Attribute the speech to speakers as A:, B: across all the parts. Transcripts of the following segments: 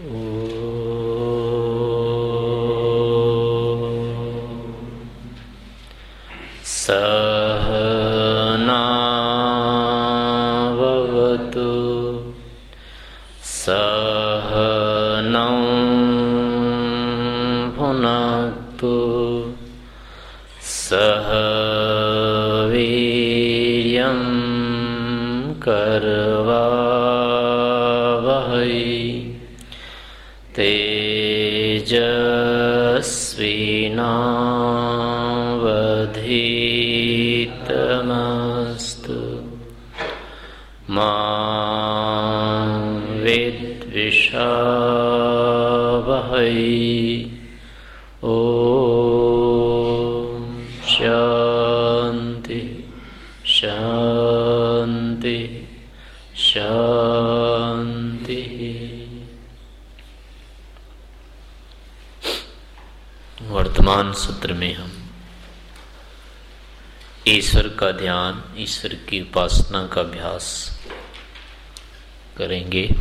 A: Oh. का ध्यान ईश्वर की उपासना का अभ्यास करेंगे।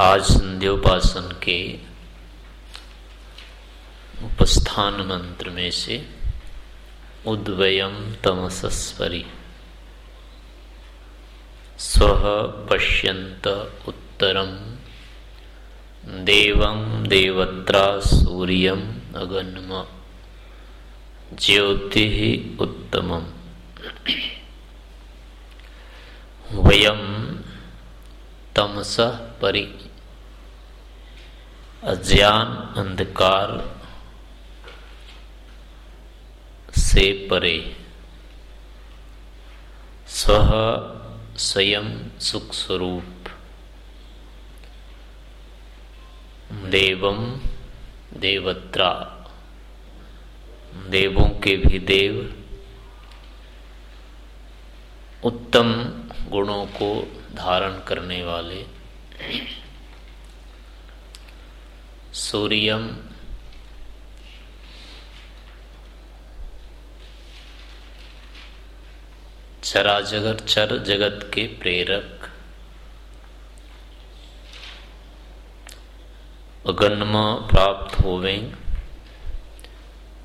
A: आज संध्योपासन के उपस्थान मंत्र में से उद्वयम तमसस्वरी। स्व पश्यंत उत्तरम देवं देवत्रा सूर्यम अगन्म। ज्योति ही उत्तम वयम तमस परि। अज्ञान अंधकार से परे। स्व स्वयं सुख स्वरूप देवम देवत्रा। देवों के भी देव, उत्तम गुणों को धारण करने वाले, सूर्यम चरा जगत चर जगत के प्रेरक, अगन्म प्राप्त होवे।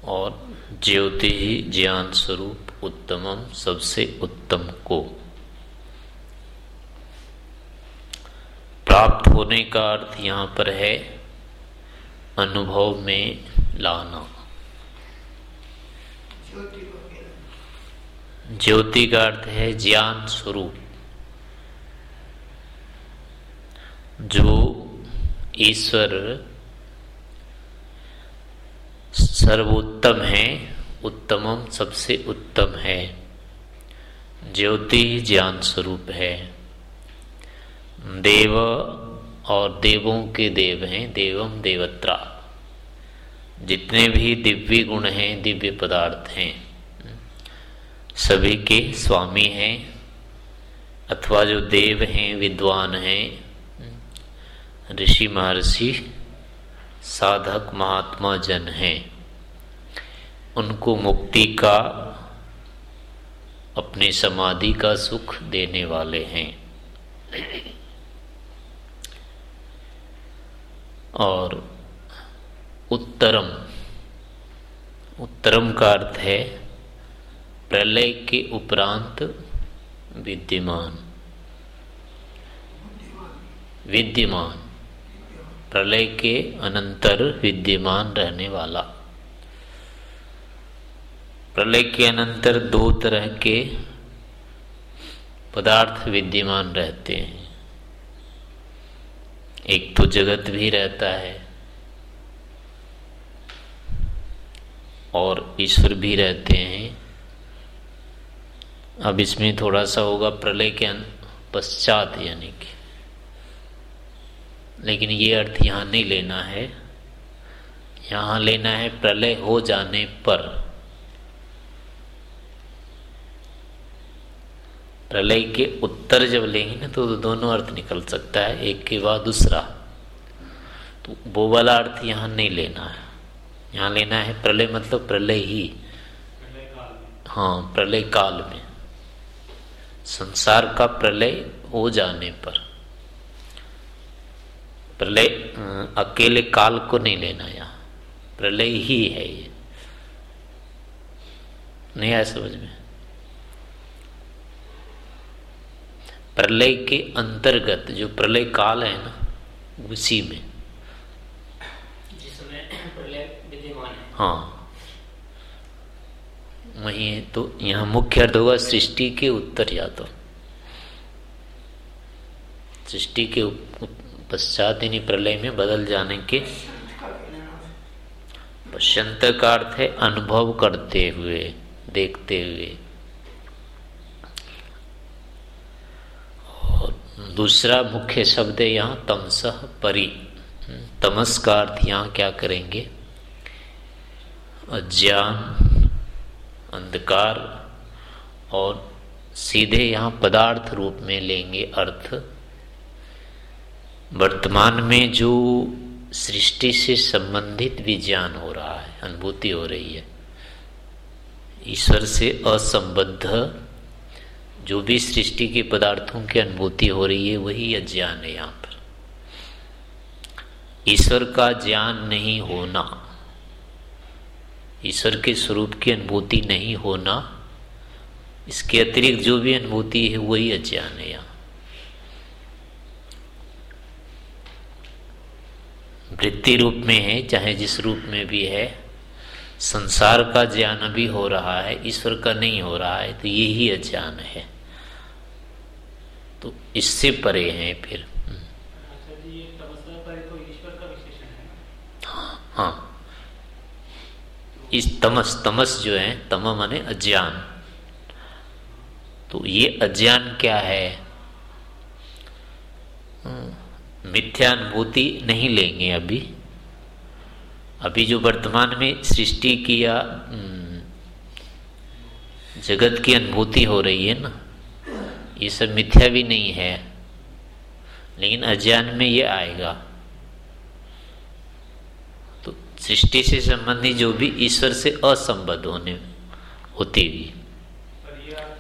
A: और ज्योति ही ज्ञान स्वरूप उत्तमम, सबसे उत्तम को। प्राप्त होने का अर्थ यहाँ पर है अनुभव में लाना। ज्योति का अर्थ है ज्ञान स्वरूप। जो ईश्वर सर्वोत्तम है, उत्तमम सबसे उत्तम है। ज्योति ज्ञान स्वरूप है। देव और देवों के देव हैं, देवम देवत्रा। जितने भी दिव्य गुण हैं, दिव्य पदार्थ हैं, सभी के स्वामी हैं, अथवा जो देव हैं, विद्वान हैं, ऋषि महर्षि साधक महात्मा जन हैं। उनको मुक्ति का, अपनी समाधि का सुख देने वाले हैं। और उत्तरम उत्तरम का अर्थ है प्रलय के उपरांत विद्यमान। विद्यमान। प्रलय के अनंतर विद्यमान रहने वाला। प्रलय के अनंतर दो तरह के पदार्थ विद्यमान रहते हैं। एक तो जगत भी रहता है और ईश्वर भी रहते हैं। अब इसमें थोड़ा सा होगा प्रलय के पश्चात यानी कि लेकिन ये अर्थ यहाँ नहीं लेना है। यहाँ लेना है प्रलय हो जाने पर। प्रलय के उत्तर जब लेंगे ना तो दोनों अर्थ निकल सकता है, एक के बाद दूसरा। तो वो वाला अर्थ यहाँ नहीं लेना है। यहाँ लेना है प्रलय मतलब प्रलय ही। हाँ प्रलय काल में। संसार का प्रलय हो जाने पर। प्रलय अकेले काल को नहीं लेना यहाँ। प्रलय ही है ये। नहीं आया समझ में? प्रलय के अंतर्गत जो प्रलय काल है ना उसी में। हाँ। वही तो यहाँ मुख्य अर्थ होगा सृष्टि के उत्तर या तो। सृष्टि के पश्चात इन्हीं प्रलय में बदल जाने के पश्चंत का अर्थ है अनुभव करते हुए, देखते हुए। और दूसरा मुख्य शब्द है यहाँ तमस परी। तमस का अर्थ यहाँ क्या करेंगे? अज्ञान, अंधकार और सीधे यहाँ पदार्थ रूप में लेंगे अर्थ। वर्तमान में जो सृष्टि से संबंधित भी ज्ञान हो रहा है, अनुभूति हो रही है, ईश्वर से असंबद्ध जो भी सृष्टि के पदार्थों की अनुभूति हो रही है, वही अज्ञान है यहाँ पर। ईश्वर का ज्ञान नहीं होना, ईश्वर के स्वरूप की अनुभूति नहीं होना, इसके अतिरिक्त जो भी अनुभूति है, वही अज्ञान है यहाँ। वृत्ति रूप में है चाहे जिस रूप में भी है संसार का ज्ञान अभी हो रहा है ईश्वर का नहीं हो रहा है तो यही अज्ञान है। तो इससे परे हैं फिर। हाँ, हाँ इस तमस तमस जो है तम माने अज्ञान। तो ये अज्ञान क्या है? मिथ्यानुभूति नहीं लेंगे अभी। अभी जो वर्तमान में सृष्टि की या जगत की अनुभूति हो रही है ना ये सब मिथ्या भी नहीं है लेकिन अज्ञान में ये आएगा। तो सृष्टि से संबंधी जो भी ईश्वर से असंबद्ध होने होती हुई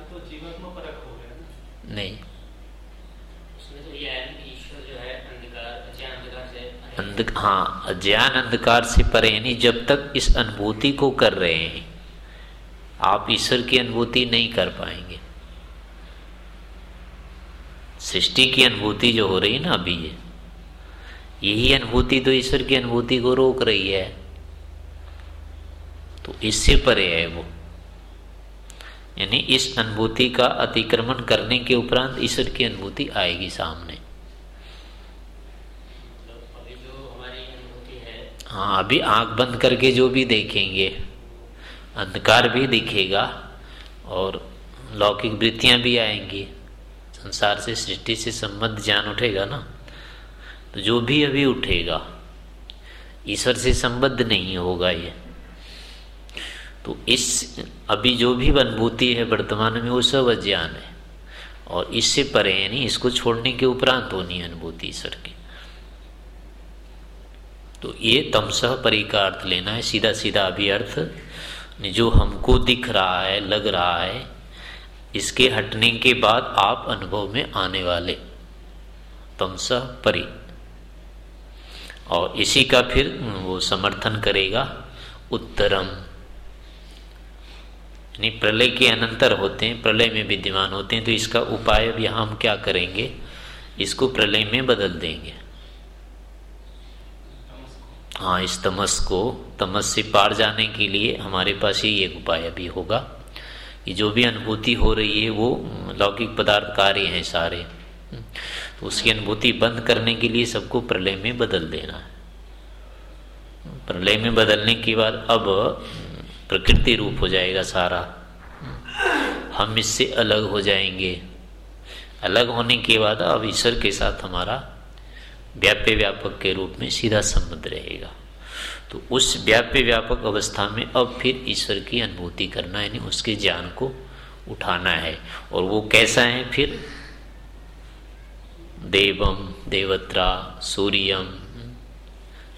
A: तो नहीं। अंध हाँ अज्ञान अंधकार से परे, यानी जब तक इस अनुभूति को कर रहे हैं, आप ईश्वर की अनुभूति नहीं कर पाएँगे। सृष्टि की अनुभूति जो हो रही है ना अभी ये, यही अनुभूति तो ईश्वर की अनुभूति को रोक रही है। तो इससे परे है वो। यानी इस अनुभूति का अतिक्रमण करने के उपरांत ईश्वर की अनुभूति आएगी सामने। हाँ अभी आँख बंद करके जो भी देखेंगे, अंधकार भी दिखेगा और लौकिक वृत्तियाँ भी आएँगी। संसार से, सृष्टि से संबंध ज्ञान उठेगा ना? तो जो भी अभी उठेगा, ईश्वर से संबद्ध नहीं होगा ये। तो इस, अभी जो भी अनुभूति है वर्तमान में, वो सब अज्ञान है। और इससे परे यानी इसको छोड़ने के उपरांत होनी अनुभूति ईश्वर की। तो ये तमसह परी का अर्थ लेना है सीधा सीधा अभी अर्थ जो हमको दिख रहा है, लग रहा है, इसके हटने के बाद आप अनुभव में आने वाले। तमसह परी। और इसी का फिर वो समर्थन करेगा, उत्तरम। यानी प्रलय के अनंतर होते हैं, प्रलय में विद्यमान होते हैं तो इसका उपाय यहाँ हम क्या करेंगे, इसको प्रलय में बदल देंगे। हाँ इस तमस को, तमस से पार जाने के लिए हमारे पास ही एक उपाय अभी होगा। कि जो भी अनुभूति हो रही है, वो लौकिक पदार्थ कार्य हैं सारे। तो उसकी अनुभूति बंद करने के लिए सबको प्रलय में बदल देना है। प्रलय में बदलने के बाद अब प्रकृति रूप हो जाएगा सारा। हम इससे अलग हो जाएँगे। अलग होने के बाद अब ईश्वर के साथ हमारा व्याप्य व्यापक के रूप में सीधा संबंध रहेगा। तो उस व्याप्य व्यापक अवस्था में अब फिर ईश्वर की अनुभूति करना यानी उसके ज्ञान को उठाना है। और वो कैसा है फिर? देवम देवत्रा सूर्यम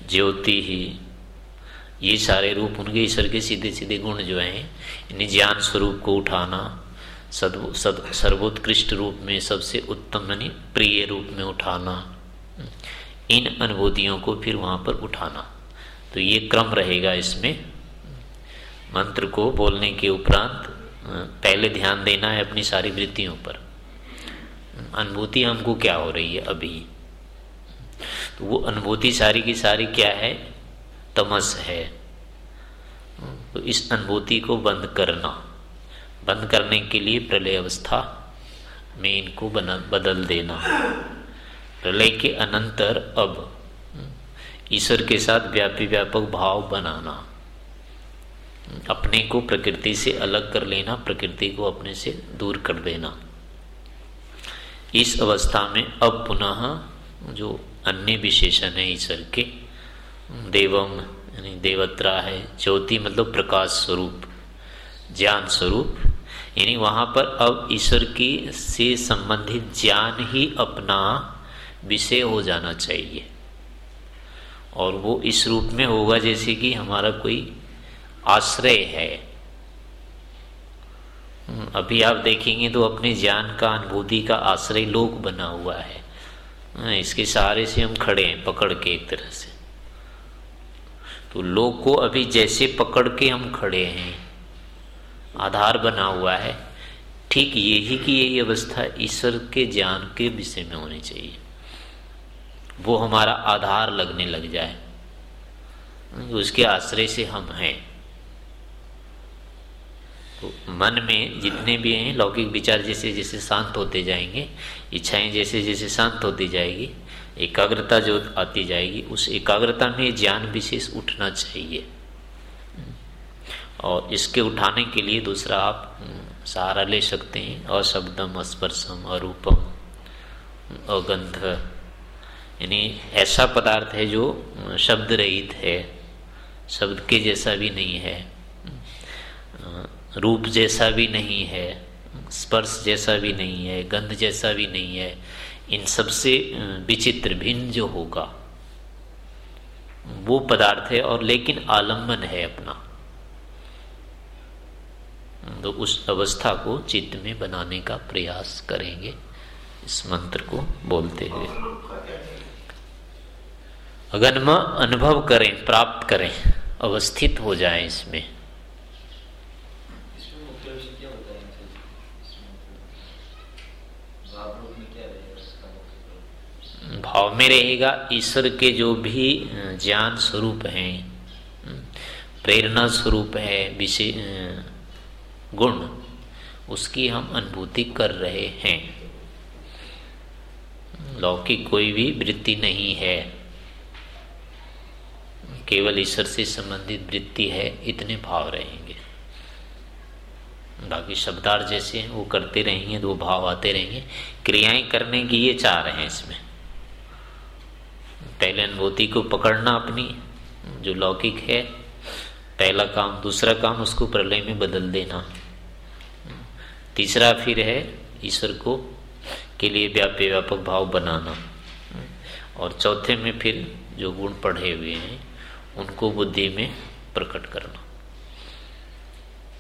A: ज्योति ही ये सारे रूप उनके ईश्वर के सीधे सीधे गुण जो हैं इन्हें ज्ञान स्वरूप को उठाना सद, सर्वोत्कृष्ट रूप में सबसे उत्तम यानी प्रिय रूप में उठाना। इन अनुभूतियों को फिर वहाँ पर उठाना। तो ये क्रम रहेगा इसमें। मंत्र को बोलने के उपरांत पहले ध्यान देना है अपनी सारी वृत्तियों पर। अनुभूति हमको क्या हो रही है अभी? तो वो अनुभूति सारी की सारी क्या है? तमस है। तो इस अनुभूति को बंद करना। बंद करने के लिए प्रलय अवस्था में इनको बना, बदल देना। प्रलय के अनंतर अब, ईश्वर के साथ व्यापी व्यापक भाव बनाना, अपने को प्रकृति से अलग कर लेना, प्रकृति को अपने से दूर कर देना। इस अवस्था में अब पुनः जो अन्य विशेषण है ईश्वर के, देवम, यानी देवत्रा है, ज्योति मतलब प्रकाश स्वरूप, ज्ञान स्वरूप, यानी वहाँ पर अब ईश्वर की से संबंधित ज्ञान ही अपना विषय हो जाना चाहिए। और वो इस रूप में होगा जैसे कि हमारा कोई आश्रय है। हम्म, अभी आप देखेंगे तो अपने ज्ञान का अनुभूति का आश्रय लोक बना हुआ है। हाँ, इसके सहारे से हम खड़े हैं पकड़ के एक तरह से। तो लोक को अभी जैसे पकड़ के हम खड़े हैं आधार बना हुआ है ठीक यही की यही अवस्था ईश्वर के ज्ञान के विषय में होनी चाहिए। वो हमारा आधार लगने लग जाए। उसके आश्रय से हम हैं। तो मन में जितने भी हैं, लौकिक विचार जैसे जैसे शांत होते जाएँगे, इच्छाएँ जैसे जैसे शांत होती जाएगी, एकाग्रता जो आती जाएगी, उस एकाग्रता में ज्ञान विशेष उठना चाहिए। और इसके उठाने के लिए दूसरा आप, सहारा ले सकते हैं। अशब्दम, स्पर्शम, अरूपम, अगंध यानी ऐसा पदार्थ है जो शब्द रहित है। शब्द के जैसा भी नहीं है। रूप जैसा भी नहीं है। स्पर्श जैसा भी नहीं है। गंध जैसा भी नहीं है। इन सबसे विचित्र, भिन्न जो होगा, वो पदार्थ है और लेकिन आलंबन है अपना। तो उस अवस्था को चित्त में बनाने का प्रयास करेंगे। इस मंत्र को बोलते हुए। अगनमा अनुभव करें प्राप्त करें अवस्थित हो जाए इसमें। भाव में रहेगा ईश्वर के जो भी ज्ञान स्वरूप हैं प्रेरणा स्वरूप है विशेष गुण उसकी हम अनुभूति कर रहे हैं। लौकिक कोई भी वृत्ति नहीं है। केवल ईश्वर से संबंधित वृत्ति है, इतने भाव रहेंगे। बाकी शब्दार्थ जैसे हैं, वो करते रहेंगे तो वो भाव आते रहेंगे। क्रियाएँ करने की ये चाह रहे हैं इसमें। पहले अनुभूति को पकड़ना अपनी, जो लौकिक है, पहला काम, दूसरा काम उसको प्रलय में बदल देना। तीसरा फिर है ईश्वर को के लिए व्याप्य, व्यापक भाव बनाना। और चौथे में फिर जो गुण पढ़े हुए हैं उनको बुद्धि में प्रकट करना।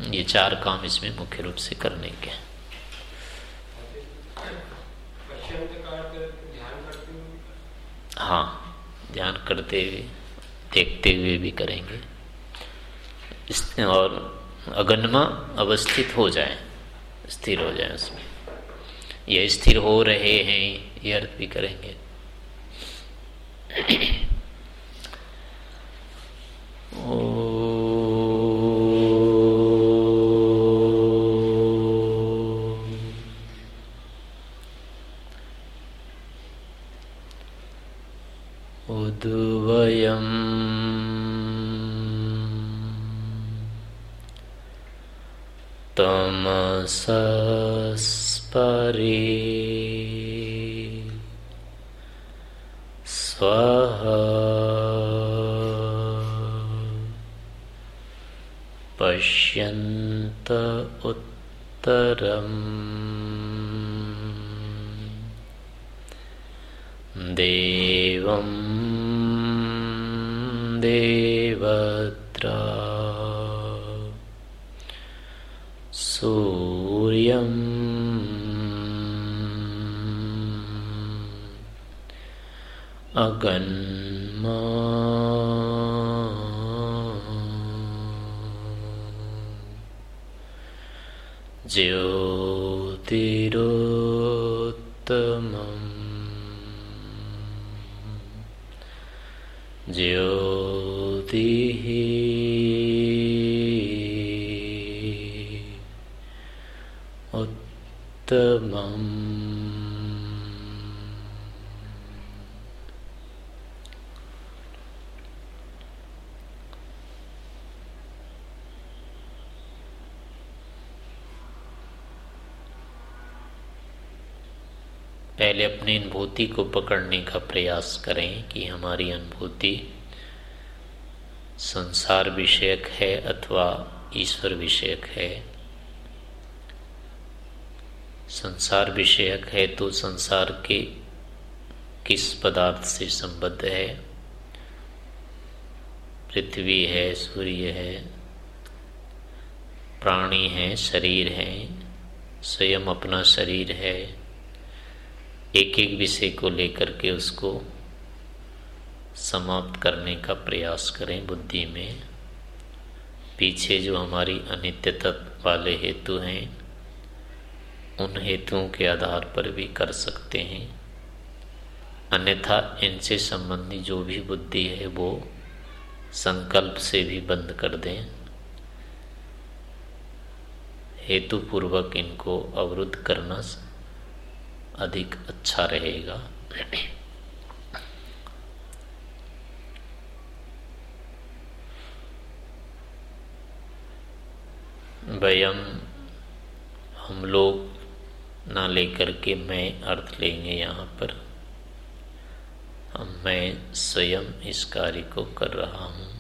A: ये चार काम इसमें मुख्य रूप से करने के हाँ। ध्यान करते हुए, देखते हुए भी करेंगे। इस, और अगनमा अवस्थित हो जाए, स्थिर हो जाए उसमें। यह स्थिर हो रहे हैं, ये अर्थ भी करेंगे। 어, उत्तमम्। पहले अपनी अनुभूति को पकड़ने का प्रयास करें कि हमारी अनुभूति संसार विषयक है अथवा ईश्वर विषयक है। संसार विषयक है तो संसार के किस पदार्थ से संबद्ध है? पृथ्वी है, सूर्य है, प्राणी है, शरीर है, स्वयं अपना शरीर है। एक एक विषय को लेकर के उसको समाप्त करने का प्रयास करें बुद्धि में। पीछे जो हमारी अनित्य तत्व वाले हेतु हैं उन हेतुओं के आधार पर भी कर सकते हैं। अन्यथा इनसे संबंधी जो भी बुद्धि है, वो संकल्प से भी बंद कर दें। हेतुपूर्वक इनको अवरुद्ध करना अधिक अच्छा रहेगा। वयम हम लोग ना लेकर के मैं अर्थ लेंगे यहाँ पर। मैं स्वयं इस कार्य को कर रहा हूँ।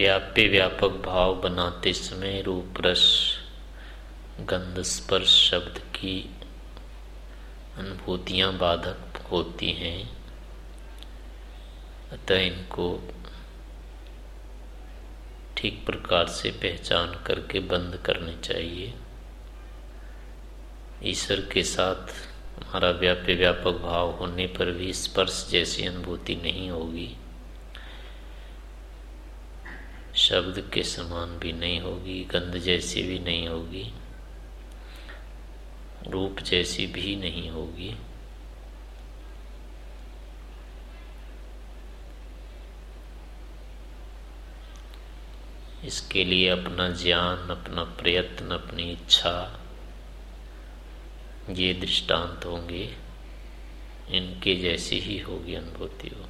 A: व्याप्य व्यापक भाव बनाते समय रूप रस गंध स्पर्श शब्द की अनुभूतियाँ बाधक होती हैं। अतः इनको ठीक प्रकार से पहचान करके बंद करने चाहिए। ईश्वर के साथ हमारा व्याप्य व्यापक भाव होने पर भी स्पर्श जैसी अनुभूति नहीं होगी। शब्द के समान भी नहीं होगी, गंध जैसी भी नहीं होगी, रूप जैसी भी नहीं होगी। इसके लिए अपना ज्ञान, अपना प्रयत्न, अपनी इच्छा, ये दृष्टांत होंगे। इनके जैसी ही होगी अनुभूति हो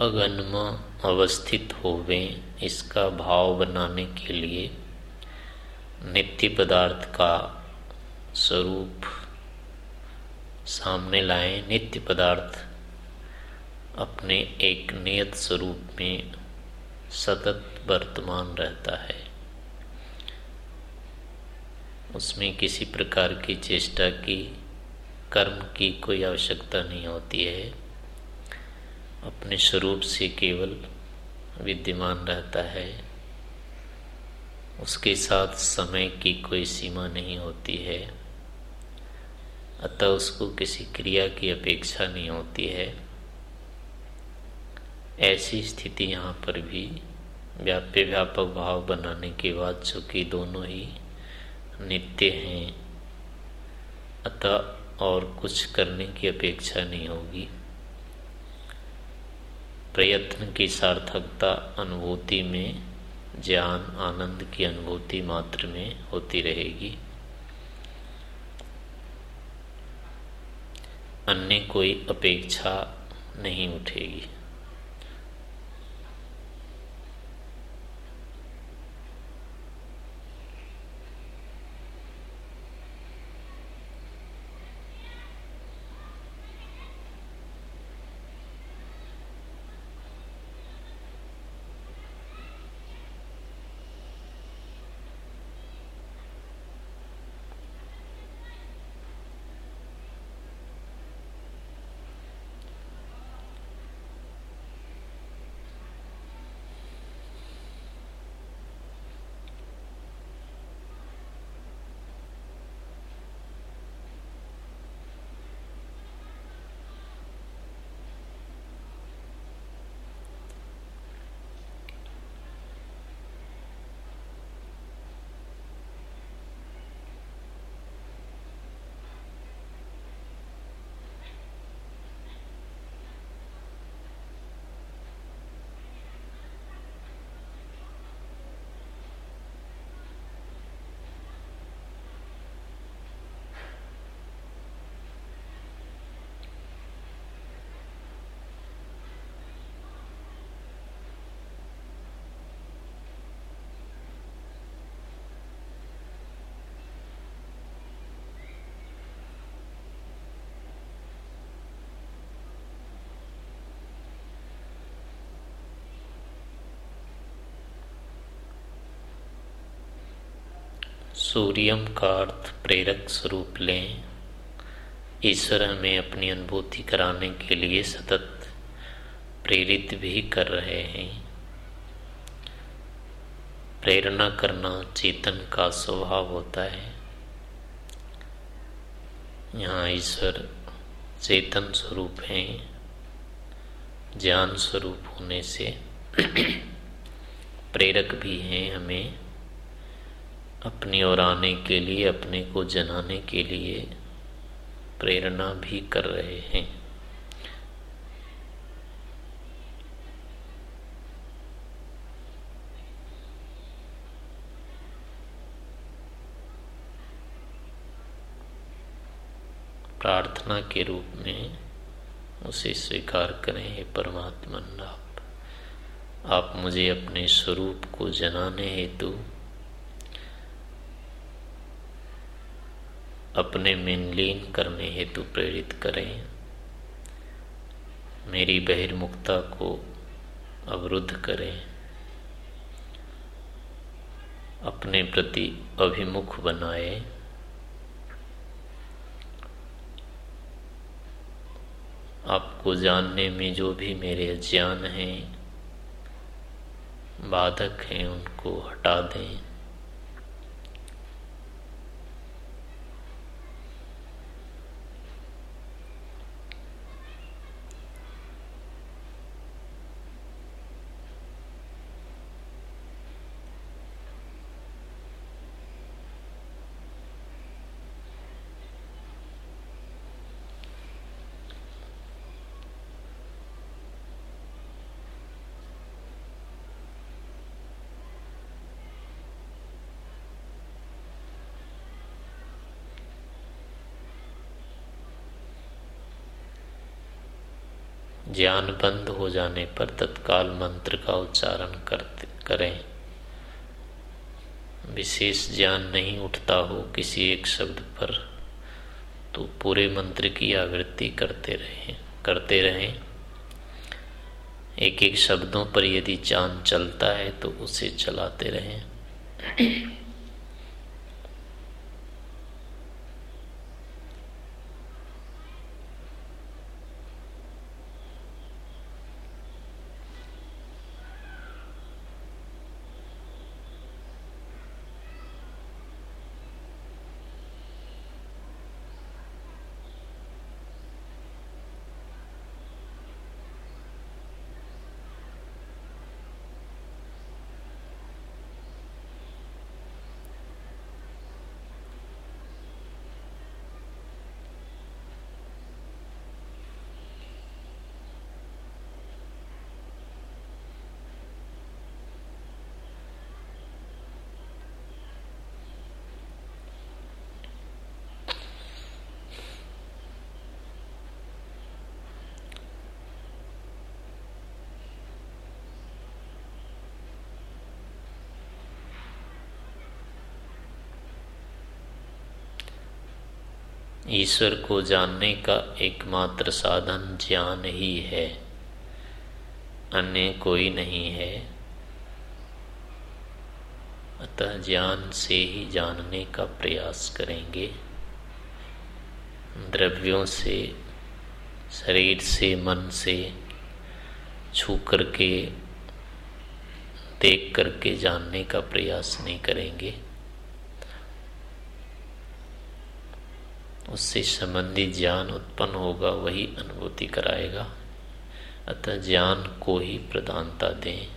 A: अगन्म अवस्थित होवे, इसका भाव बनाने के लिए नित्य पदार्थ का स्वरूप सामने लाए, नित्य पदार्थ अपने एक नियत स्वरूप में सतत वर्तमान रहता है। उसमें किसी प्रकार की चेष्टा की, कर्म की कोई आवश्यकता नहीं होती है। अपने स्वरूप से केवल विद्यमान रहता है। उसके साथ समय की कोई सीमा नहीं होती है। अतः उसको किसी क्रिया की अपेक्षा नहीं होती है। ऐसी स्थिति यहाँ पर भी व्याप्य व्यापक भाव बनाने के बाद चूँकि दोनों ही नित्य हैं, अतः और कुछ करने की अपेक्षा नहीं होगी। प्रयत्न की सार्थकता अनुभूति में, ज्ञान, आनंद की अनुभूति मात्र में होती रहेगी। अन्य कोई अपेक्षा नहीं उठेगी। सूर्यम का अर्थ प्रेरक स्वरूप लें। ईश्वर हमें अपनी अनुभूति कराने के लिए सतत प्रेरित भी कर रहे हैं। प्रेरणा करना चेतन का स्वभाव होता है। यहाँ ईश्वर चेतन स्वरूप हैं, ज्ञान स्वरूप होने से प्रेरक भी हैं हमें। अपनी ओर आने के लिए, अपने को जनाने के लिए प्रेरणा भी कर रहे हैं। प्रार्थना के रूप में उसे स्वीकार करें, हे परमात्मन, आप आप मुझे अपने स्वरूप को जनाने हेतु अपने में लीन करने हेतु प्रेरित करें। मेरी बहिर्मुखता को अवरुद्ध करें। अपने प्रति अभिमुख बनाए। आपको जानने में जो भी मेरे अज्ञान हैं, बाधक हैं, उनको हटा दें। ज्ञान बंद हो जाने पर तत्काल मंत्र का उच्चारण करते करें। विशेष ज्ञान नहीं उठता हो किसी एक शब्द पर तो पूरे मंत्र की आवृत्ति करते रहें करते रहें। एक एक शब्दों पर यदि चाँद चलता है तो उसे चलाते रहें। ईश्वर को जानने का एकमात्र साधन ज्ञान ही है। अन्य कोई नहीं है। अतः ज्ञान से ही जानने का प्रयास करेंगे। द्रव्यों से, शरीर से, मन से छू करके देख करके जानने का प्रयास नहीं करेंगे। उससे संबंधी ज्ञान उत्पन्न होगा वही अनुभूति कराएगा। अतः ज्ञान को ही प्रधानता दें।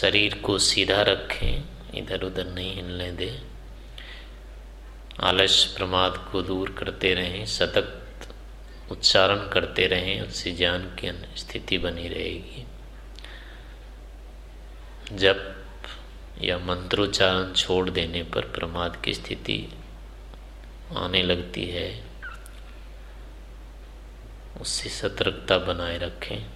A: शरीर को सीधा रखें इधर उधर नहीं हिलने दें। आलस प्रमाद को दूर करते रहें, सतत उच्चारण करते रहें, उससे ज्ञान की स्थिति बनी रहेगी। जब या मंत्रोच्चारण छोड़ देने पर प्रमाद की स्थिति आने लगती है। उससे सतर्कता बनाए रखें।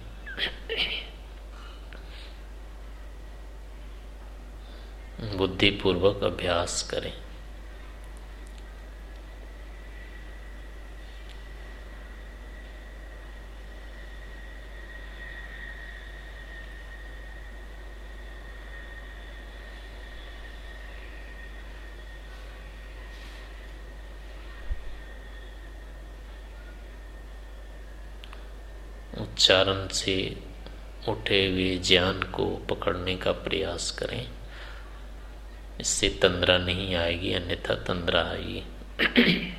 A: बुद्धिपूर्वक अभ्यास करें। उच्चारण से उठे हुए ज्ञान को पकड़ने का प्रयास करें। इससे तंद्रा नहीं आएगी अन्यथा तंद्रा आएगी।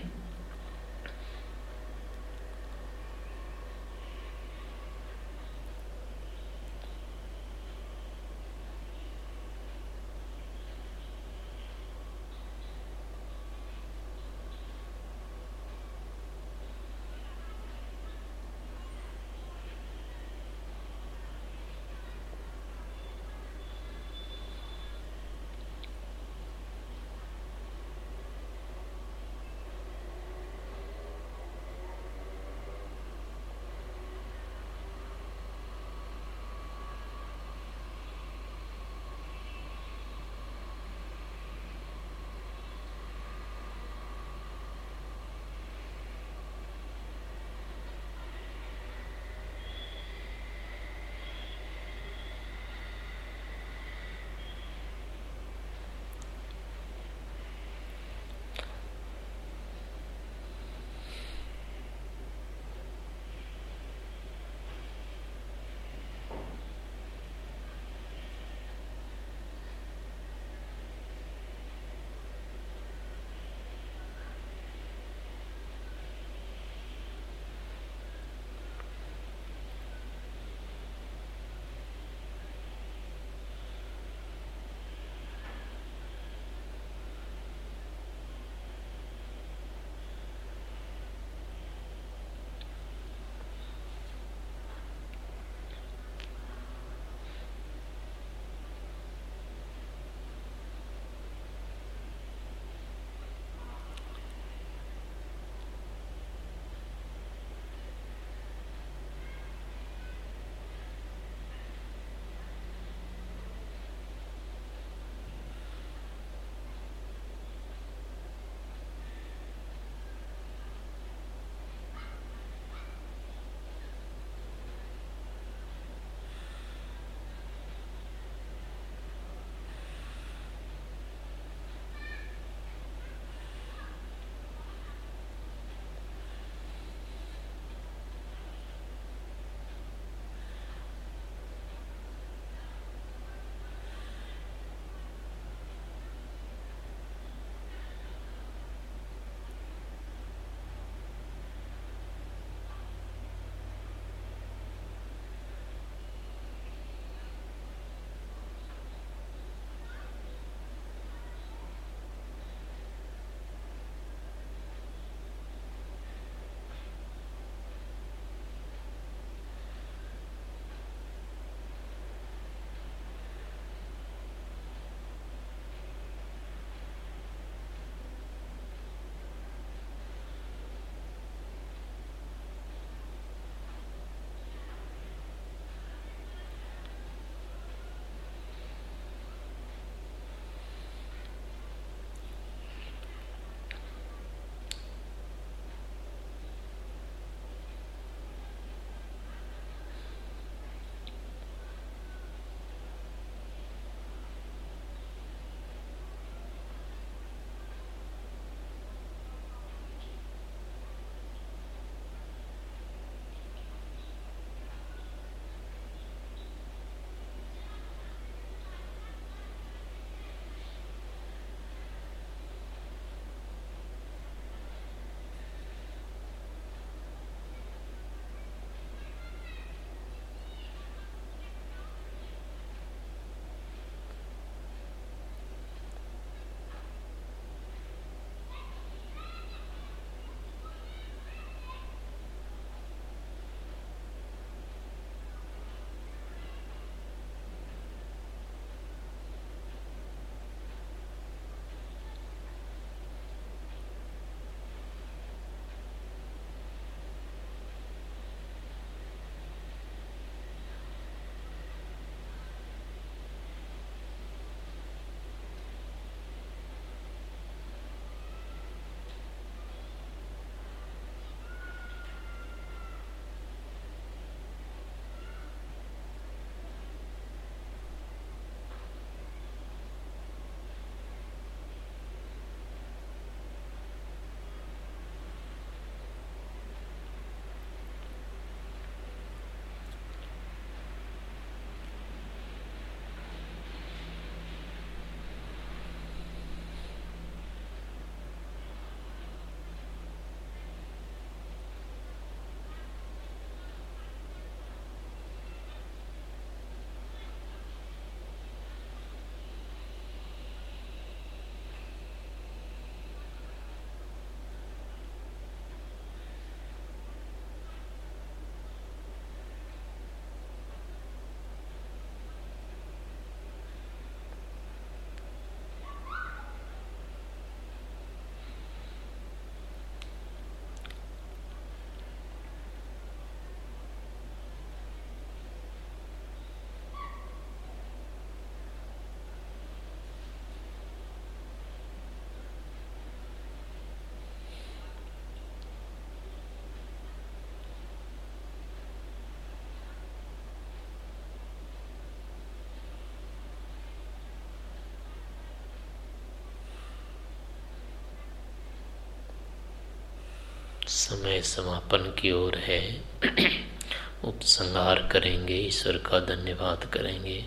A: समय समापन की ओर है। उपसंहार करेंगे, ईश्वर का धन्यवाद करेंगे।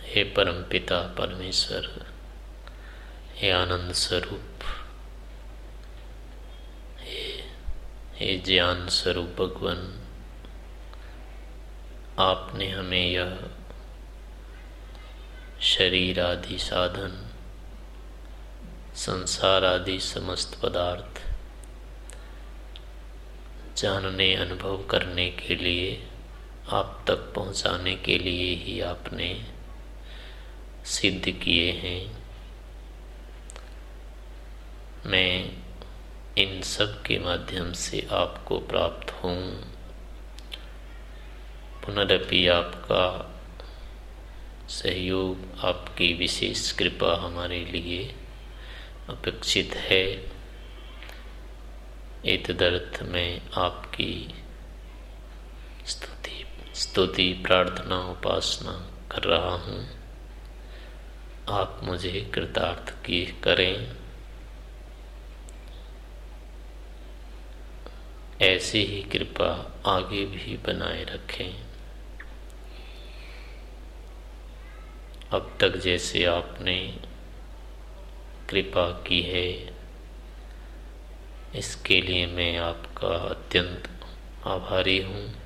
A: हे परम पिता परमेश्वर, हे आनंद स्वरूप, हे हे ज्ञान स्वरूप भगवान, आपने हमें यह शरीर आदि साधन, संसार आदि समस्त पदार्थ जानने, अनुभव करने के लिए, आप तक पहुँचाने के लिए ही आपने सिद्ध किए हैं। मैं इन सब के माध्यम से आपको प्राप्त हूँ। पुनरपि आपका सहयोग आपकी विशेष कृपा हमारे लिए अपेक्षित है। इतदर्थ में आपकी स्तुति स्तुति, प्रार्थना, उपासना कर रहा हूँ। आप मुझे कृतार्थ की करें। ऐसी ही कृपा आगे भी बनाए रखें। अब तक जैसे आपने कृपा की है इसके लिए मैं आपका अत्यंत आभारी हूँ।